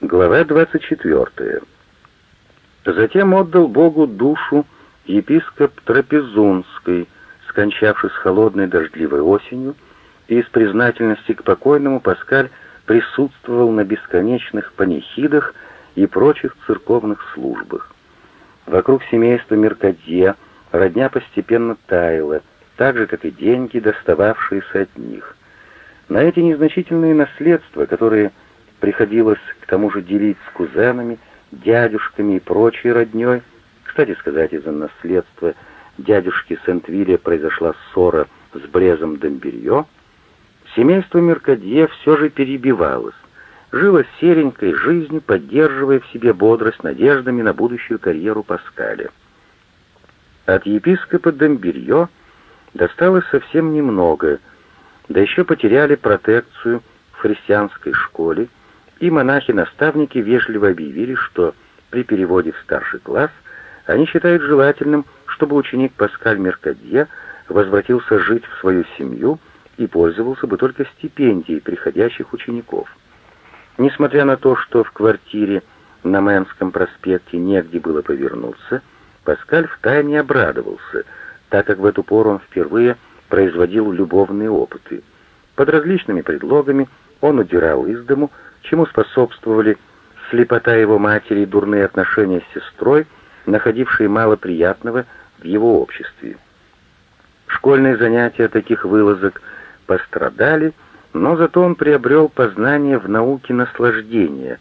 Глава 24. Затем отдал Богу душу епископ Трапезунский, скончавшись холодной дождливой осенью, и из признательности к покойному Паскаль присутствовал на бесконечных панихидах и прочих церковных службах. Вокруг семейства Меркадье родня постепенно таяла, так же, как и деньги, достававшиеся от них. На эти незначительные наследства, которые приходилось к тому же делить с кузенами, дядюшками и прочей роднёй. Кстати сказать, из-за наследства дядюшки Сент-Вилля произошла ссора с Брезом Домберье. Семейство Меркадье все же перебивалось, жило серенькой жизнью, поддерживая в себе бодрость надеждами на будущую карьеру Паскаля. От епископа Домберье досталось совсем немного, да еще потеряли протекцию в христианской школе, и монахи-наставники вежливо объявили, что при переводе в старший класс они считают желательным, чтобы ученик Паскаль Меркадье возвратился жить в свою семью и пользовался бы только стипендией приходящих учеников. Несмотря на то, что в квартире на Мэнском проспекте негде было повернуться, Паскаль втайне обрадовался, так как в эту пору он впервые производил любовные опыты. Под различными предлогами он удирал из дому, чему способствовали слепота его матери и дурные отношения с сестрой, находившие мало приятного в его обществе. Школьные занятия таких вылазок пострадали, но зато он приобрел познание в науке наслаждения.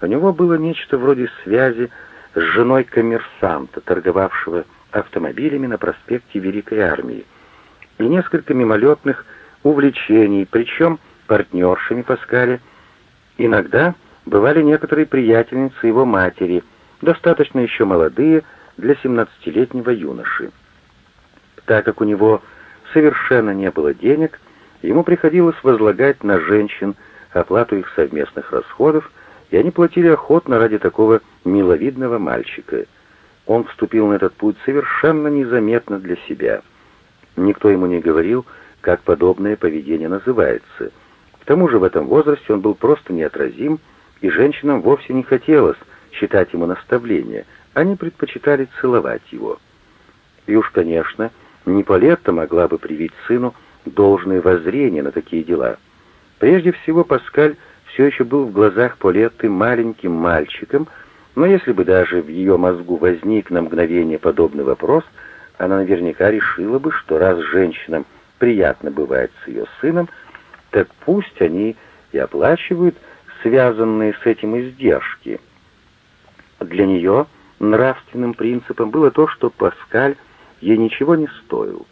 У него было нечто вроде связи с женой коммерсанта, торговавшего автомобилями на проспекте Великой Армии, и несколько мимолетных увлечений, причем партнершами Паскаля Иногда бывали некоторые приятельницы его матери, достаточно еще молодые для семнадцатилетнего юноши. Так как у него совершенно не было денег, ему приходилось возлагать на женщин оплату их совместных расходов, и они платили охотно ради такого миловидного мальчика. Он вступил на этот путь совершенно незаметно для себя. Никто ему не говорил, как подобное поведение называется — к тому же в этом возрасте он был просто неотразим, и женщинам вовсе не хотелось читать ему наставления, они предпочитали целовать его. И уж, конечно, не Полетта могла бы привить сыну должное воззрение на такие дела. Прежде всего, Паскаль все еще был в глазах Полетты маленьким мальчиком, но если бы даже в ее мозгу возник на мгновение подобный вопрос, она наверняка решила бы, что раз женщинам приятно бывает с ее сыном, так пусть они и оплачивают связанные с этим издержки. Для нее нравственным принципом было то, что Паскаль ей ничего не стоил.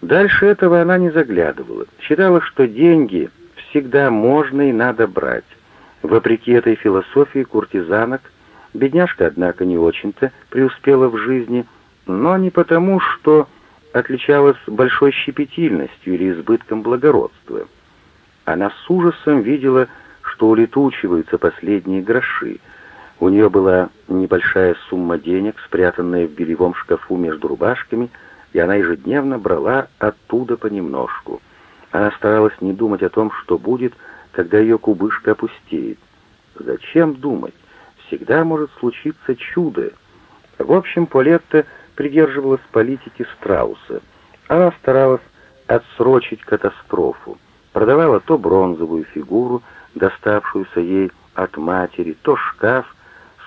Дальше этого она не заглядывала. Считала, что деньги всегда можно и надо брать. Вопреки этой философии куртизанок, бедняжка, однако, не очень-то преуспела в жизни, но не потому, что отличалась большой щепетильностью или избытком благородства. Она с ужасом видела, что улетучиваются последние гроши. У нее была небольшая сумма денег, спрятанная в бельевом шкафу между рубашками, и она ежедневно брала оттуда понемножку. Она старалась не думать о том, что будет, когда ее кубышка опустеет. Зачем думать? Всегда может случиться чудо. В общем, Полетта придерживалась политики Страуса. Она старалась отсрочить катастрофу. Продавала то бронзовую фигуру, доставшуюся ей от матери, то шкаф.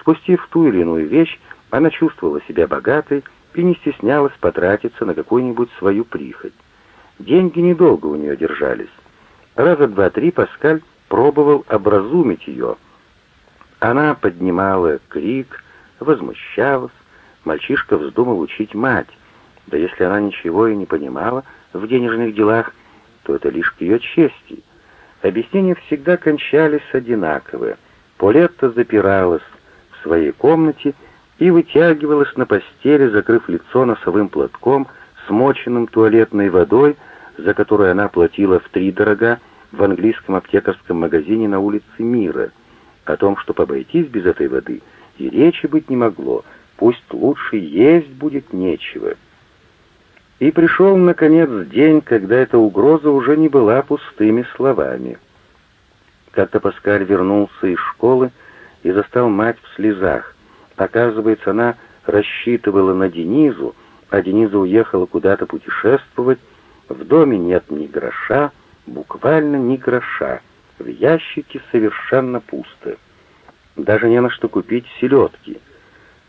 Спустив ту или иную вещь, она чувствовала себя богатой и не стеснялась потратиться на какую-нибудь свою прихоть. Деньги недолго у нее держались. Раза два-три Паскаль пробовал образумить ее. Она поднимала крик, возмущалась, Мальчишка вздумал учить мать. Да если она ничего и не понимала в денежных делах, то это лишь к ее чести. Объяснения всегда кончались одинаково. Полетта запиралась в своей комнате и вытягивалась на постели, закрыв лицо носовым платком, смоченным туалетной водой, за которую она платила в три дорога в английском аптекарском магазине на улице Мира. О том, чтобы обойтись без этой воды, и речи быть не могло — пусть лучше есть будет нечего. И пришел, наконец, день, когда эта угроза уже не была пустыми словами. Как-то Паскаль вернулся из школы и застал мать в слезах. Оказывается, она рассчитывала на Денизу, а Дениза уехала куда-то путешествовать. В доме нет ни гроша, буквально ни гроша. В ящике совершенно пусто. Даже не на что купить селедки.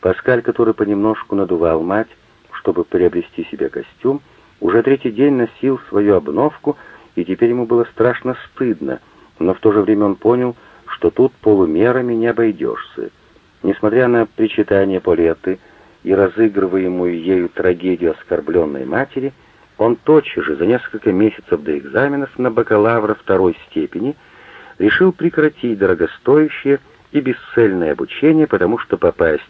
Паскаль, который понемножку надувал мать, чтобы приобрести себе костюм, уже третий день носил свою обновку, и теперь ему было страшно стыдно, но в то же время он понял, что тут полумерами не обойдешься. Несмотря на причитание Полеты и разыгрываемую ею трагедию оскорбленной матери, он тотчас же, за несколько месяцев до экзаменов на бакалавра второй степени, решил прекратить дорогостоящее и бесцельное обучение, потому что попасть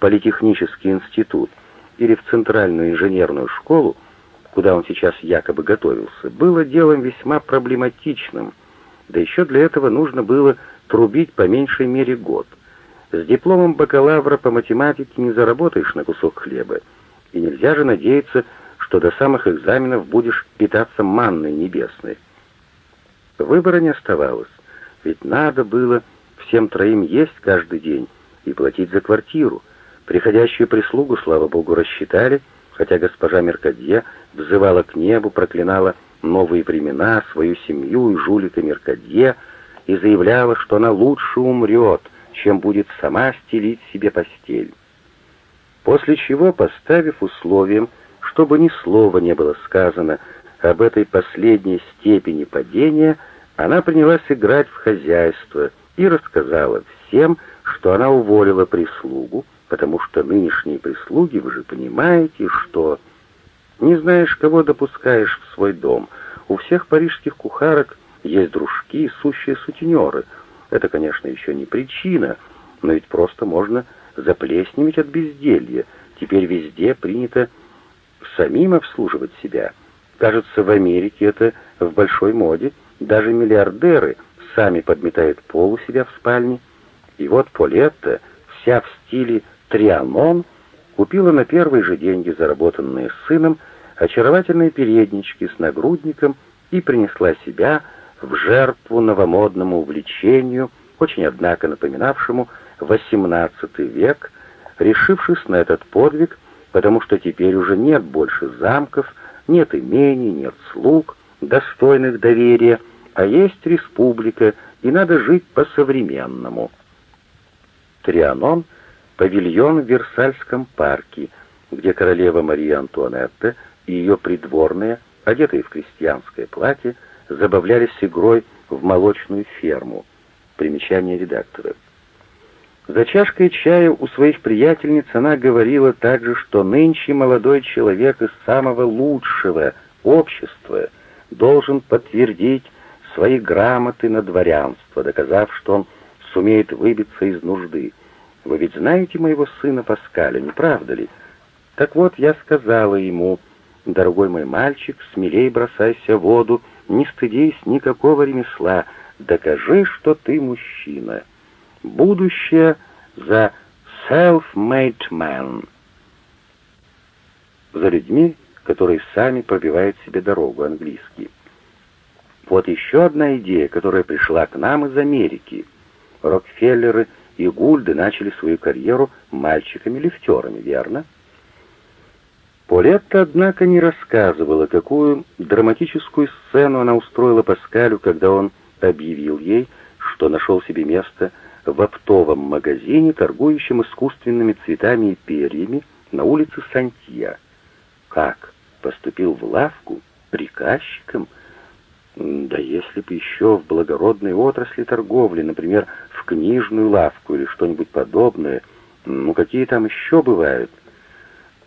политехнический институт или в центральную инженерную школу, куда он сейчас якобы готовился, было делом весьма проблематичным, да еще для этого нужно было трубить по меньшей мере год. С дипломом бакалавра по математике не заработаешь на кусок хлеба, и нельзя же надеяться, что до самых экзаменов будешь питаться манной небесной. Выбора не оставалось, ведь надо было всем троим есть каждый день и платить за квартиру. Приходящую прислугу, слава богу, рассчитали, хотя госпожа Меркадье взывала к небу, проклинала новые времена, свою семью и жулика Меркадье и заявляла, что она лучше умрет, чем будет сама стелить себе постель. После чего, поставив условием, чтобы ни слова не было сказано об этой последней степени падения, она принялась играть в хозяйство и рассказала всем, что она уволила прислугу, потому что нынешние прислуги, вы же понимаете, что... Не знаешь, кого допускаешь в свой дом. У всех парижских кухарок есть дружки, сущие сутенеры. Это, конечно, еще не причина, но ведь просто можно заплесневеть от безделья. Теперь везде принято самим обслуживать себя. Кажется, в Америке это в большой моде. Даже миллиардеры сами подметают пол у себя в спальне. И вот Полетта, вся в стиле трианон, купила на первые же деньги, заработанные сыном, очаровательные переднички с нагрудником и принесла себя в жертву новомодному увлечению, очень, однако, напоминавшему XVIII век, решившись на этот подвиг, потому что теперь уже нет больше замков, нет имений, нет слуг, достойных доверия, а есть республика, и надо жить по-современному. Трианон — павильон в Версальском парке, где королева Мария Антуанетта и ее придворные, одетые в крестьянское платье, забавлялись игрой в молочную ферму. Примечание редактора. За чашкой чая у своих приятельниц она говорила также, что нынче молодой человек из самого лучшего общества должен подтвердить свои грамоты на дворянство, доказав, что он сумеет выбиться из нужды. Вы ведь знаете моего сына Паскаля, не правда ли? Так вот, я сказала ему, дорогой мой мальчик, смелей бросайся в воду, не стыдись никакого ремесла, докажи, что ты мужчина. Будущее за self-made man. За людьми, которые сами пробивают себе дорогу, английский. Вот еще одна идея, которая пришла к нам из Америки. Рокфеллеры и Гульды начали свою карьеру мальчиками-лифтерами, верно? Полетта, однако, не рассказывала, какую драматическую сцену она устроила Паскалю, когда он объявил ей, что нашел себе место в оптовом магазине, торгующем искусственными цветами и перьями на улице Сантья. Как? Поступил в лавку? Приказчиком? Да если бы еще в благородной отрасли торговли, например, в книжную лавку или что-нибудь подобное, ну какие там еще бывают?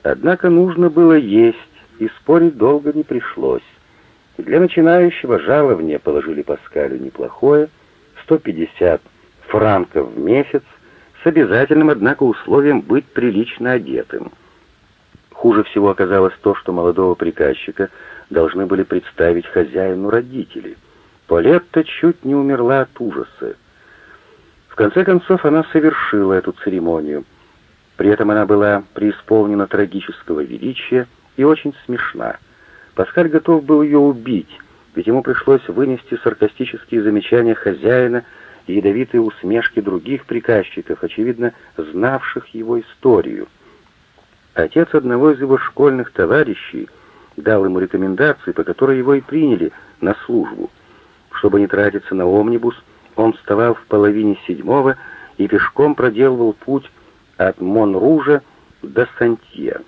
Однако нужно было есть, и спорить долго не пришлось. Для начинающего жалование положили Паскалю неплохое, 150 франков в месяц, с обязательным, однако, условием быть прилично одетым. Хуже всего оказалось то, что молодого приказчика должны были представить хозяину родители. Полетта чуть не умерла от ужаса. В конце концов, она совершила эту церемонию — при этом она была преисполнена трагического величия и очень смешна. Паскаль готов был ее убить, ведь ему пришлось вынести саркастические замечания хозяина и ядовитые усмешки других приказчиков, очевидно, знавших его историю. Отец одного из его школьных товарищей дал ему рекомендации, по которой его и приняли на службу. Чтобы не тратиться на омнибус, он вставал в половине седьмого и пешком проделывал путь от Монружа до Сантье.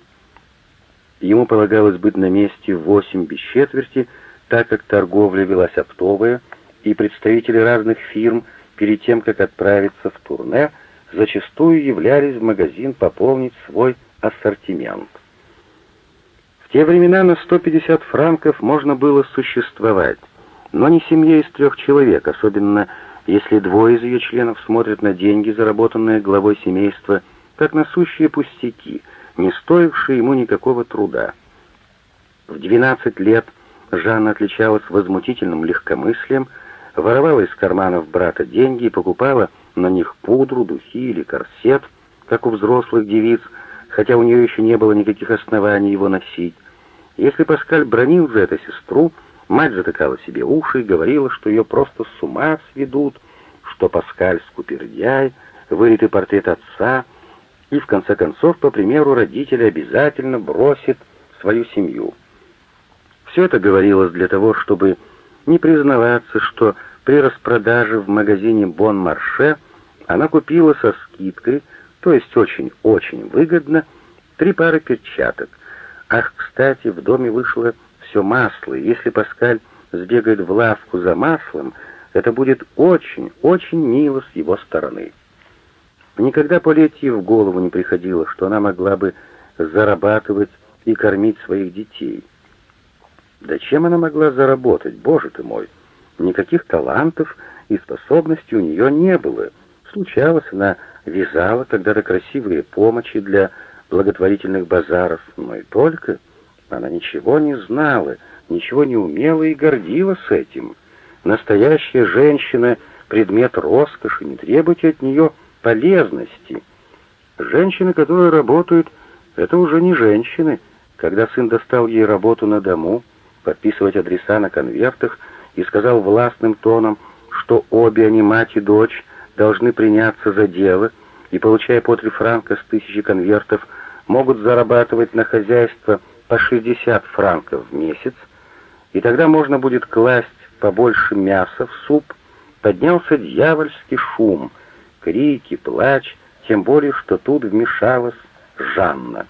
Ему полагалось быть на месте в восемь без четверти, так как торговля велась оптовая, и представители разных фирм перед тем, как отправиться в турне, зачастую являлись в магазин пополнить свой ассортимент. В те времена на 150 франков можно было существовать, но не семье из трех человек, особенно если двое из ее членов смотрят на деньги, заработанные главой семейства, как на сущие пустяки, не стоившие ему никакого труда. В 12 лет Жанна отличалась возмутительным легкомыслием, воровала из карманов брата деньги и покупала на них пудру, духи или корсет, как у взрослых девиц, хотя у нее еще не было никаких оснований его носить. Если Паскаль бронил за это сестру, мать затыкала себе уши и говорила, что ее просто с ума сведут, что Паскаль скупердяй, выритый портрет отца, и в конце концов, по примеру родителя, обязательно бросит свою семью. Все это говорилось для того, чтобы не признаваться, что при распродаже в магазине Бон Марше она купила со скидкой, то есть очень-очень выгодно, три пары перчаток. Ах, кстати, в доме вышло все масло, и если Паскаль сбегает в лавку за маслом, это будет очень-очень мило с его стороны. Никогда Полетье в голову не приходило, что она могла бы зарабатывать и кормить своих детей. Да чем она могла заработать, боже ты мой? Никаких талантов и способностей у нее не было. Случалось, она вязала когда-то красивые помощи для благотворительных базаров, но и только. Она ничего не знала, ничего не умела и гордилась этим. Настоящая женщина — предмет роскоши, не требуйте от нее полезности. Женщины, которые работают, это уже не женщины. Когда сын достал ей работу на дому — подписывать адреса на конвертах и сказал властным тоном, что обе они, мать и дочь, должны приняться за дело и, получая по три франка с тысячи конвертов, могут зарабатывать на хозяйство по 60 франков в месяц, и тогда можно будет класть побольше мяса в суп, поднялся дьявольский шум, крики, плач, тем более, что тут вмешалась Жанна.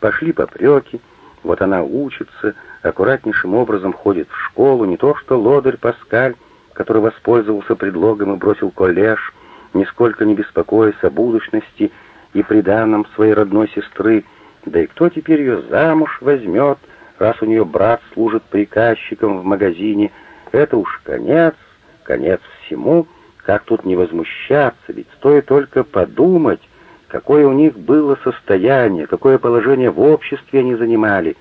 Пошли попреки, вот она учится, аккуратнейшим образом ходит в школу, не то что лодырь Паскаль, который воспользовался предлогом и бросил коллеж, нисколько не беспокоясь о будущности и приданном своей родной сестры, да и кто теперь ее замуж возьмет, раз у нее брат служит приказчиком в магазине, это уж конец, конец всему, как тут не возмущаться, ведь стоит только подумать, какое у них было состояние, какое положение в обществе они занимали,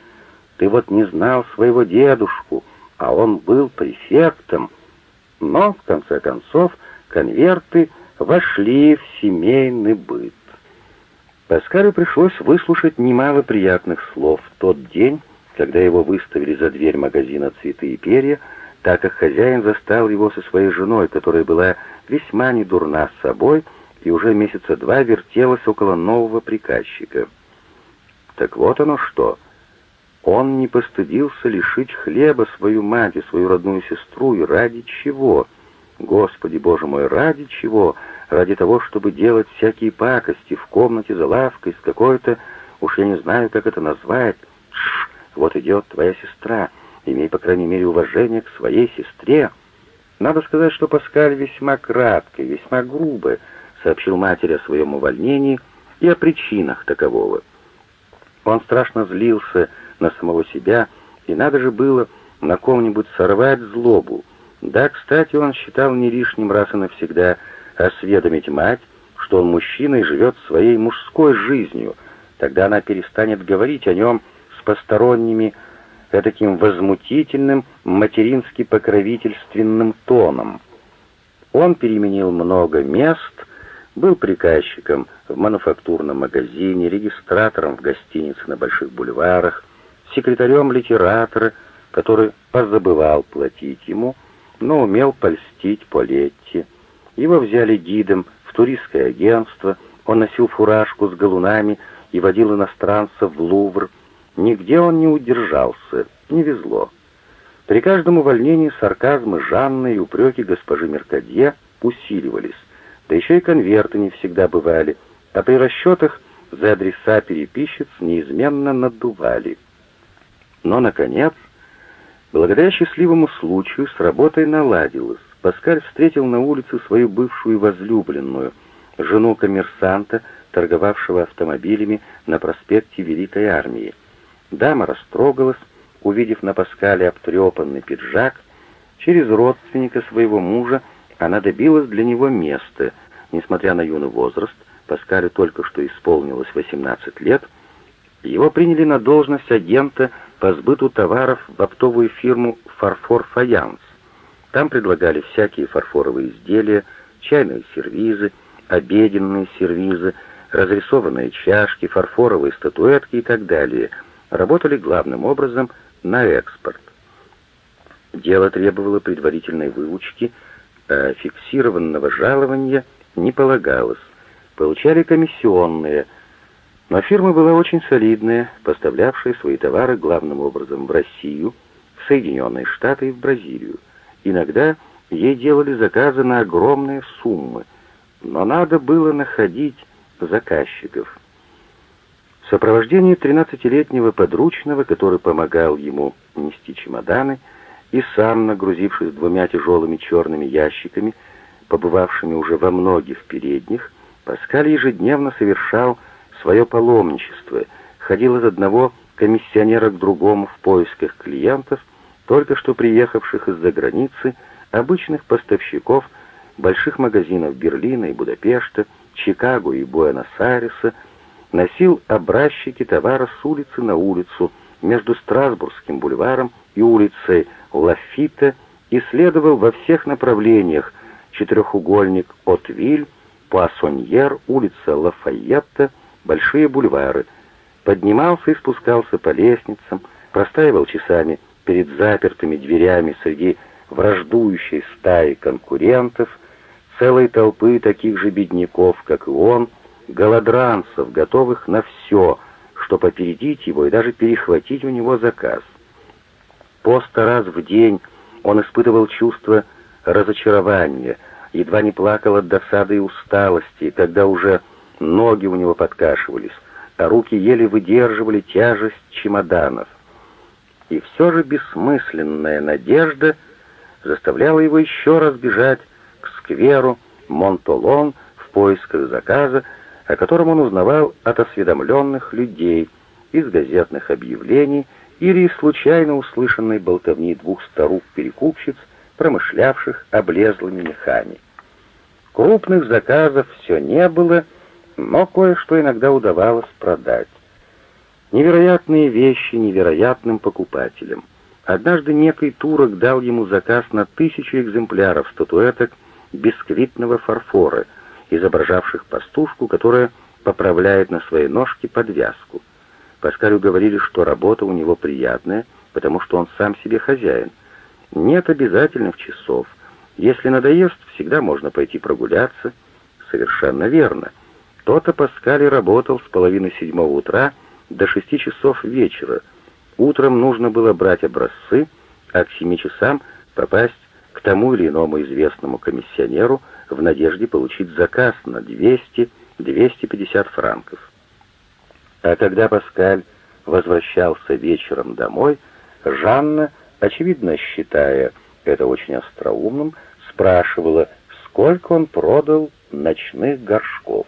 ты вот не знал своего дедушку, а он был префектом. Но, в конце концов, конверты вошли в семейный быт. Паскалю пришлось выслушать немало приятных слов в тот день, когда его выставили за дверь магазина «Цветы и перья», так как хозяин застал его со своей женой, которая была весьма недурна с собой и уже месяца два вертелась около нового приказчика. Так вот оно что. Он не постыдился лишить хлеба свою мать и свою родную сестру, и ради чего? Господи, Боже мой, ради чего? Ради того, чтобы делать всякие пакости в комнате за лавкой с какой-то, уж я не знаю, как это назвать. Шш, вот идет твоя сестра, имей, по крайней мере, уважение к своей сестре. Надо сказать, что Паскаль весьма кратко и весьма грубо сообщил матери о своем увольнении и о причинах такового. Он страшно злился, на самого себя, и надо же было на ком-нибудь сорвать злобу. Да, кстати, он считал не лишним раз и навсегда осведомить мать, что он мужчина и живет своей мужской жизнью. Тогда она перестанет говорить о нем с посторонними, таким возмутительным, матерински-покровительственным тоном. Он переменил много мест, был приказчиком в мануфактурном магазине, регистратором в гостинице на Больших бульварах, секретарем литератора, который позабывал платить ему, но умел польстить Полетти. Его взяли гидом в туристское агентство, он носил фуражку с галунами и водил иностранцев в Лувр. Нигде он не удержался, не везло. При каждом увольнении сарказмы Жанны и упреки госпожи Меркадье усиливались, да еще и конверты не всегда бывали, а при расчетах за адреса переписчиц неизменно надували. Но, наконец, благодаря счастливому случаю с работой наладилось. Паскаль встретил на улице свою бывшую возлюбленную, жену коммерсанта, торговавшего автомобилями на проспекте Великой Армии. Дама растрогалась, увидев на Паскале обтрепанный пиджак. Через родственника своего мужа она добилась для него места. Несмотря на юный возраст, Паскалю только что исполнилось 18 лет, его приняли на должность агента по сбыту товаров в оптовую фирму «Фарфор Фаянс». Там предлагали всякие фарфоровые изделия, чайные сервизы, обеденные сервизы, разрисованные чашки, фарфоровые статуэтки и так далее. Работали главным образом на экспорт. Дело требовало предварительной выучки, а фиксированного жалования не полагалось. Получали комиссионные, но фирма была очень солидная, поставлявшая свои товары главным образом в Россию, в Соединенные Штаты и в Бразилию. Иногда ей делали заказы на огромные суммы, но надо было находить заказчиков. В сопровождении 13-летнего подручного, который помогал ему нести чемоданы, и сам, нагрузившись двумя тяжелыми черными ящиками, побывавшими уже во многих передних, Паскаль ежедневно совершал свое паломничество, ходил из одного комиссионера к другому в поисках клиентов, только что приехавших из-за границы, обычных поставщиков больших магазинов Берлина и Будапешта, Чикаго и Буэнос-Айреса, носил образчики товара с улицы на улицу между Страсбургским бульваром и улицей Лафита, исследовал во всех направлениях четырехугольник от Виль, Пуассоньер, улица Лафайетта, большие бульвары, поднимался и спускался по лестницам, простаивал часами перед запертыми дверями среди враждующей стаи конкурентов, целой толпы таких же бедняков, как и он, голодранцев, готовых на все, чтобы опередить его и даже перехватить у него заказ. По сто раз в день он испытывал чувство разочарования, едва не плакал от досады и усталости, когда уже ноги у него подкашивались, а руки еле выдерживали тяжесть чемоданов. И все же бессмысленная надежда заставляла его еще раз бежать к скверу Монтолон в поисках заказа, о котором он узнавал от осведомленных людей, из газетных объявлений или из случайно услышанной болтовни двух старух-перекупщиц, промышлявших облезлыми мехами. Крупных заказов все не было, но кое-что иногда удавалось продать. Невероятные вещи невероятным покупателям. Однажды некий турок дал ему заказ на тысячу экземпляров статуэток бисквитного фарфора, изображавших пастушку, которая поправляет на своей ножке подвязку. Паскалю говорили, что работа у него приятная, потому что он сам себе хозяин. Нет обязательных часов. Если надоест, всегда можно пойти прогуляться. Совершенно верно. То-то Паскаль работал с половины седьмого утра до шести часов вечера. Утром нужно было брать образцы, а к семи часам попасть к тому или иному известному комиссионеру в надежде получить заказ на 200-250 франков. А когда Паскаль возвращался вечером домой, Жанна, очевидно считая это очень остроумным, спрашивала, сколько он продал ночных горшков.